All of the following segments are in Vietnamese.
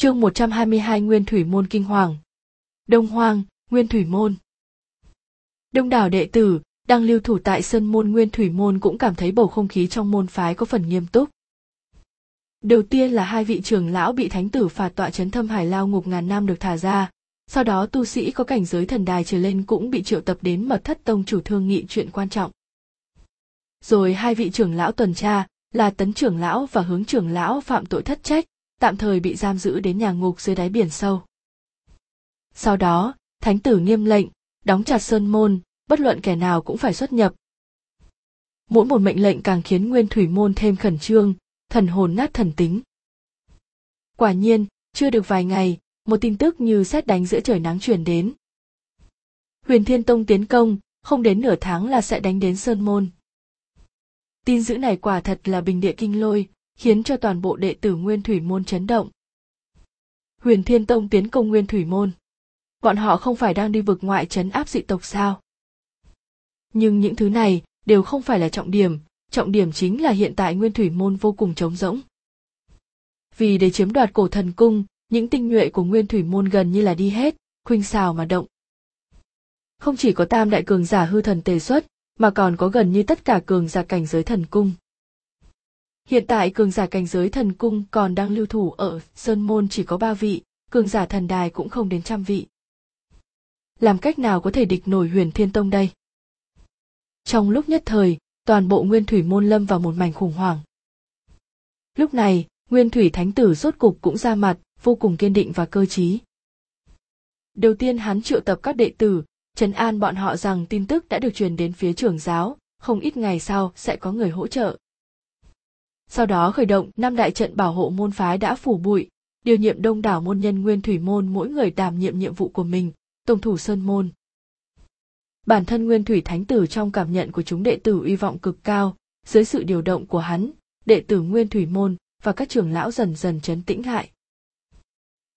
Chương 122 Nguyên Thủy Môn Kinh Hoàng Đông Hoang, Nguyên Thủy Môn Đông đảo đệ tử, đang lưu thủ tại sân môn Nguyên Thủy Môn cũng cảm thấy bầu không khí trong môn phái có phần nghiêm túc. Đầu tiên là hai vị trưởng lão bị thánh tử phạt tọa chấn thâm hải lao ngục ngàn năm được thả ra, sau đó tu sĩ có cảnh giới thần đài trở lên cũng bị triệu tập đến mật thất tông chủ thương nghị chuyện quan trọng. Rồi hai vị trưởng lão tuần tra, là tấn trưởng lão và hướng trưởng lão phạm tội thất trách, tạm thời bị giam giữ đến nhà ngục dưới đáy biển sâu. Sau đó, thánh tử nghiêm lệnh, đóng chặt sơn môn, bất luận kẻ nào cũng phải xuất nhập. Mỗi một mệnh lệnh càng khiến nguyên thủy môn thêm khẩn trương, thần hồn nát thần tính. Quả nhiên, chưa được vài ngày, một tin tức như xét đánh giữa trời nắng truyền đến. Huyền Thiên Tông tiến công, không đến nửa tháng là sẽ đánh đến Sơn Môn. Tin dữ này quả thật là bình địa kinh lôi, khiến cho toàn bộ đệ tử Nguyên Thủy Môn chấn động. Huyền Thiên Tông tiến công Nguyên Thủy Môn. Bọn họ không phải đang đi vực ngoại trấn áp dị tộc sao? Nhưng những thứ này đều không phải là trọng điểm, trọng điểm chính là hiện tại Nguyên Thủy Môn vô cùng trống rỗng. Vì để chiếm đoạt cổ thần cung, những tinh nhuệ của Nguyên Thủy Môn gần như là đi hết, khuynh xào mà động. Không chỉ có tam đại cường giả hư thần tề xuất, mà còn có gần như tất cả cường giả cảnh giới thần cung. Hiện tại cường giả cảnh giới thần cung còn đang lưu thủ ở Sơn Môn chỉ có ba vị, cường giả thần đài cũng không đến trăm vị. Làm cách nào có thể địch nổi huyền thiên tông đây? Trong lúc nhất thời, toàn bộ nguyên thủy môn lâm vào một mảnh khủng hoảng. Lúc này, nguyên thủy thánh tử rốt cục cũng ra mặt, vô cùng kiên định và cơ trí. Đầu tiên hắn triệu tập các đệ tử, trấn an bọn họ rằng tin tức đã được truyền đến phía trưởng giáo, không ít ngày sau sẽ có người hỗ trợ. Sau đó khởi động năm đại trận bảo hộ môn phái đã phủ bụi, điều nhiệm đông đảo môn nhân nguyên thủy môn mỗi người đảm nhiệm nhiệm vụ của mình, tổng thủ sơn môn. Bản thân nguyên thủy thánh tử trong cảm nhận của chúng đệ tử uy vọng cực cao, dưới sự điều động của hắn, đệ tử nguyên thủy môn và các trưởng lão dần dần chấn tĩnh lại.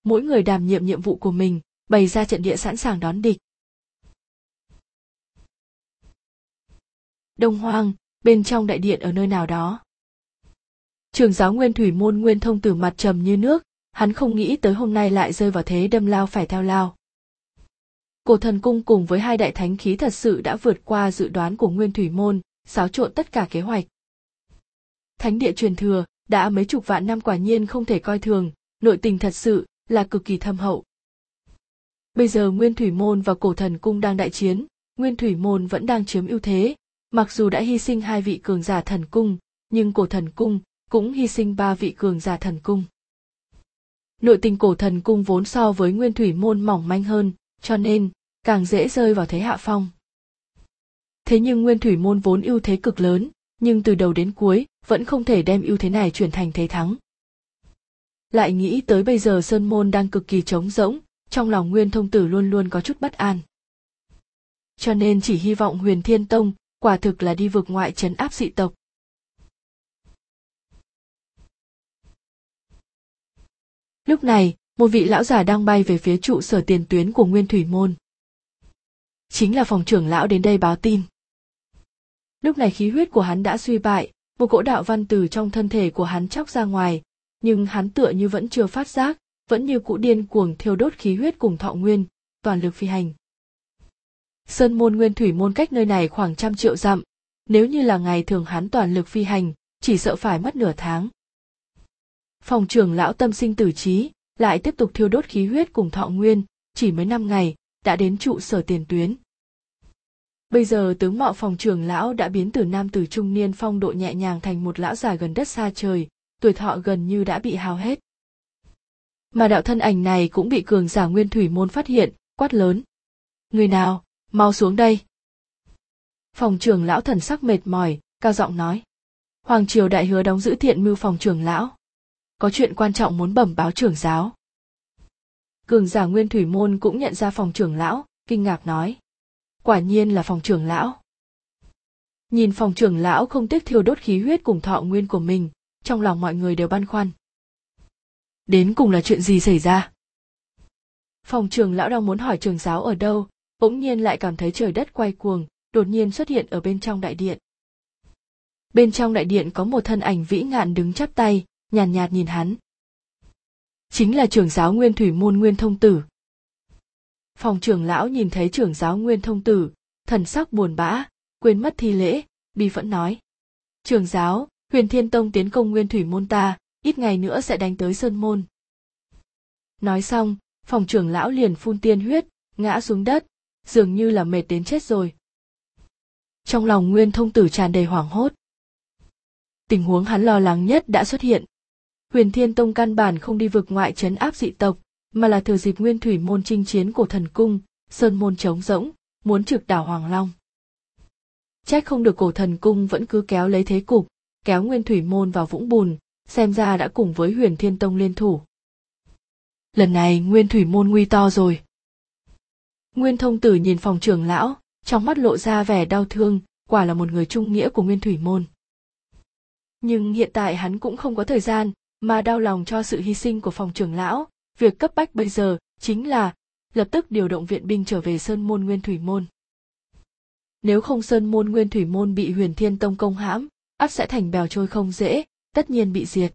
Mỗi người đảm nhiệm nhiệm vụ của mình, bày ra trận địa sẵn sàng đón địch. Đông Hoang, bên trong đại điện ở nơi nào đó. Trường giáo Nguyên Thủy Môn Nguyên Thông Tử mặt trầm như nước, hắn không nghĩ tới hôm nay lại rơi vào thế đâm lao phải theo lao. Cổ thần cung cùng với hai đại thánh khí thật sự đã vượt qua dự đoán của Nguyên Thủy Môn, xáo trộn tất cả kế hoạch. Thánh địa truyền thừa, đã mấy chục vạn năm quả nhiên không thể coi thường, nội tình thật sự là cực kỳ thâm hậu. Bây giờ Nguyên Thủy Môn và Cổ Thần Cung đang đại chiến, Nguyên Thủy Môn vẫn đang chiếm ưu thế, mặc dù đã hy sinh hai vị cường giả thần cung, nhưng Cổ Thần Cung cũng hy sinh ba vị cường giả thần cung. Nội tình Cổ Thần Cung vốn so với Nguyên Thủy Môn mỏng manh hơn, cho nên càng dễ rơi vào thế hạ phong. Thế nhưng Nguyên Thủy Môn vốn ưu thế cực lớn, nhưng từ đầu đến cuối vẫn không thể đem ưu thế này chuyển thành thế thắng. Lại nghĩ tới bây giờ Sơn Môn đang cực kỳ trống rỗng, trong lòng Nguyên Thông Tử luôn luôn có chút bất an. Cho nên chỉ hy vọng Huyền Thiên Tông quả thực là đi vượt ngoại trấn áp dị tộc. Lúc này, một vị lão già đang bay về phía trụ sở tiền tuyến của Nguyên Thủy Môn. Chính là phòng trưởng lão đến đây báo tin. Lúc này khí huyết của hắn đã suy bại, một cỗ đạo văn từ trong thân thể của hắn chóc ra ngoài, nhưng hắn tựa như vẫn chưa phát giác, vẫn như cũ điên cuồng thiêu đốt khí huyết cùng thọ nguyên, toàn lực phi hành. Sơn môn nguyên thủy môn cách nơi này khoảng trăm triệu dặm, nếu như là ngày thường hắn toàn lực phi hành, chỉ sợ phải mất nửa tháng. Phòng trưởng lão tâm sinh tử trí, lại tiếp tục thiêu đốt khí huyết cùng thọ nguyên, chỉ mới năm ngày, đã đến trụ sở tiền tuyến. Bây giờ tướng mạo phòng trưởng lão đã biến từ nam tử trung niên phong độ nhẹ nhàng thành một lão già gần đất xa trời, tuổi thọ gần như đã bị hao hết. Mà đạo thân ảnh này cũng bị cường giả nguyên thủy môn phát hiện, quát lớn. Người nào, mau xuống đây. Phòng trưởng lão thần sắc mệt mỏi, cao giọng nói. Hoàng triều đại hứa đóng giữ thiện mưu phòng trưởng lão. Có chuyện quan trọng muốn bẩm báo trưởng giáo. Cường giả nguyên thủy môn cũng nhận ra phòng trưởng lão, kinh ngạc nói. Quả nhiên là phòng trưởng lão. Nhìn phòng trưởng lão không tiếc thiêu đốt khí huyết cùng thọ nguyên của mình, trong lòng mọi người đều băn khoăn. Đến cùng là chuyện gì xảy ra? Phòng trưởng lão đang muốn hỏi trường giáo ở đâu, bỗng nhiên lại cảm thấy trời đất quay cuồng, đột nhiên xuất hiện ở bên trong đại điện. Bên trong đại điện có một thân ảnh vĩ ngạn đứng chắp tay, nhàn nhạt, nhạt nhìn hắn. chính là trưởng giáo nguyên thủy môn nguyên thông tử. Phòng trưởng lão nhìn thấy trưởng giáo nguyên thông tử thần sắc buồn bã quên mất thi lễ bi phẫn nói. Trưởng giáo huyền thiên tông tiến công nguyên thủy môn ta ít ngày nữa sẽ đánh tới sơn môn. Nói xong phòng trưởng lão liền phun tiên huyết ngã xuống đất dường như là mệt đến chết rồi. Trong lòng nguyên thông tử tràn đầy hoảng hốt. Tình huống hắn lo lắng nhất đã xuất hiện huyền thiên tông căn bản không đi vực ngoại trấn áp dị tộc, mà là thừa dịp nguyên thủy môn chinh chiến của thần cung, sơn môn trống rỗng, muốn trực đảo hoàng long. Trách không được cổ thần cung vẫn cứ kéo lấy thế cục, kéo nguyên thủy môn vào vũng bùn, xem ra đã cùng với huyền thiên tông liên thủ. Lần này nguyên thủy môn nguy to rồi. Nguyên thông tử nhìn phòng trưởng lão, trong mắt lộ ra vẻ đau thương, quả là một người trung nghĩa của nguyên thủy môn. Nhưng hiện tại hắn cũng không có thời gian mà đau lòng cho sự hy sinh của phòng trưởng lão. Việc cấp bách bây giờ chính là lập tức điều động viện binh trở về sơn môn nguyên thủy môn. Nếu không sơn môn nguyên thủy môn bị huyền thiên tông công hãm, ắt sẽ thành bèo trôi không dễ, tất nhiên bị diệt.